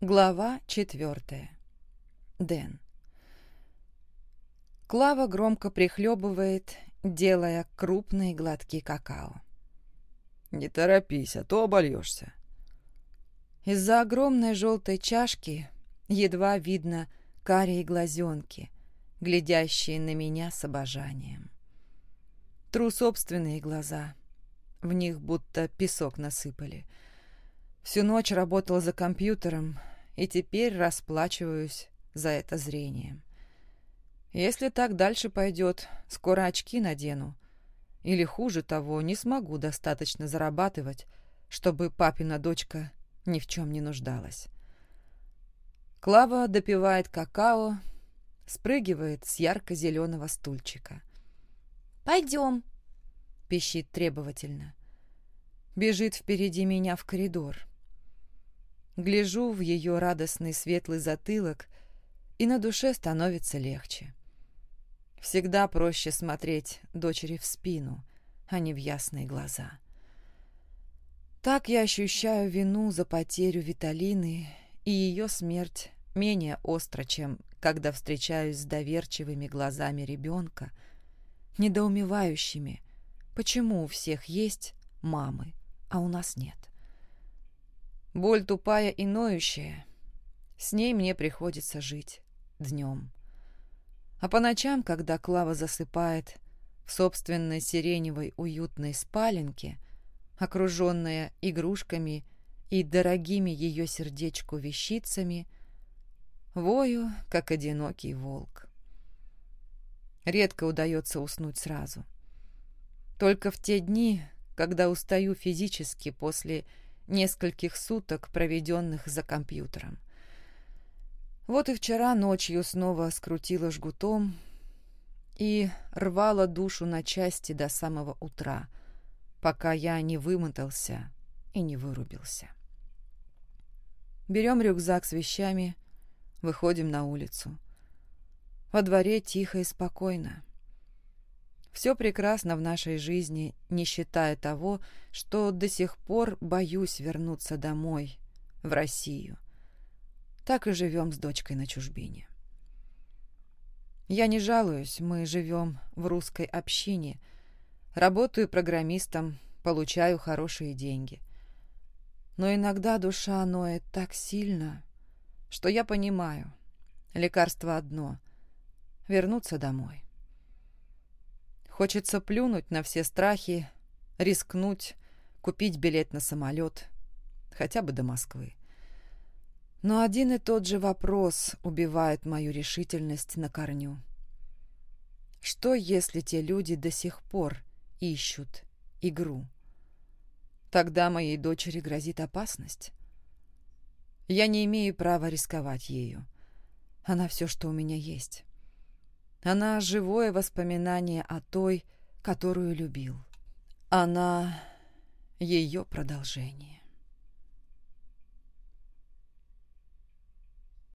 Глава четвертая. Дэн. Клава громко прихлебывает, делая крупные глотки какао. «Не торопись, а то обольешься». Из-за огромной желтой чашки едва видно карие глазенки, глядящие на меня с обожанием. Тру собственные глаза. В них будто песок насыпали — Всю ночь работал за компьютером и теперь расплачиваюсь за это зрением. Если так дальше пойдет, скоро очки надену. Или хуже того, не смогу достаточно зарабатывать, чтобы папина дочка ни в чем не нуждалась. Клава допивает какао, спрыгивает с ярко-зеленого стульчика. «Пойдем», — пищит требовательно. Бежит впереди меня в коридор. Гляжу в ее радостный светлый затылок, и на душе становится легче. Всегда проще смотреть дочери в спину, а не в ясные глаза. Так я ощущаю вину за потерю Виталины, и ее смерть менее остро, чем когда встречаюсь с доверчивыми глазами ребенка, недоумевающими, почему у всех есть мамы, а у нас нет. Боль тупая и ноющая. С ней мне приходится жить днем. А по ночам, когда Клава засыпает в собственной сиреневой уютной спаленке, окруженная игрушками и дорогими ее сердечку вещицами, вою, как одинокий волк. Редко удается уснуть сразу. Только в те дни, когда устаю физически после нескольких суток, проведенных за компьютером. Вот и вчера ночью снова скрутила жгутом и рвала душу на части до самого утра, пока я не вымотался и не вырубился. Берем рюкзак с вещами, выходим на улицу. Во дворе тихо и спокойно. Все прекрасно в нашей жизни, не считая того, что до сих пор боюсь вернуться домой, в Россию. Так и живем с дочкой на чужбине. Я не жалуюсь, мы живем в русской общине. Работаю программистом, получаю хорошие деньги. Но иногда душа ноет так сильно, что я понимаю, лекарство одно — вернуться домой. Хочется плюнуть на все страхи, рискнуть, купить билет на самолет, хотя бы до Москвы. Но один и тот же вопрос убивает мою решительность на корню. Что, если те люди до сих пор ищут игру? Тогда моей дочери грозит опасность. Я не имею права рисковать ею. Она все, что у меня есть. Она живое воспоминание о той, которую любил. Она ее продолжение.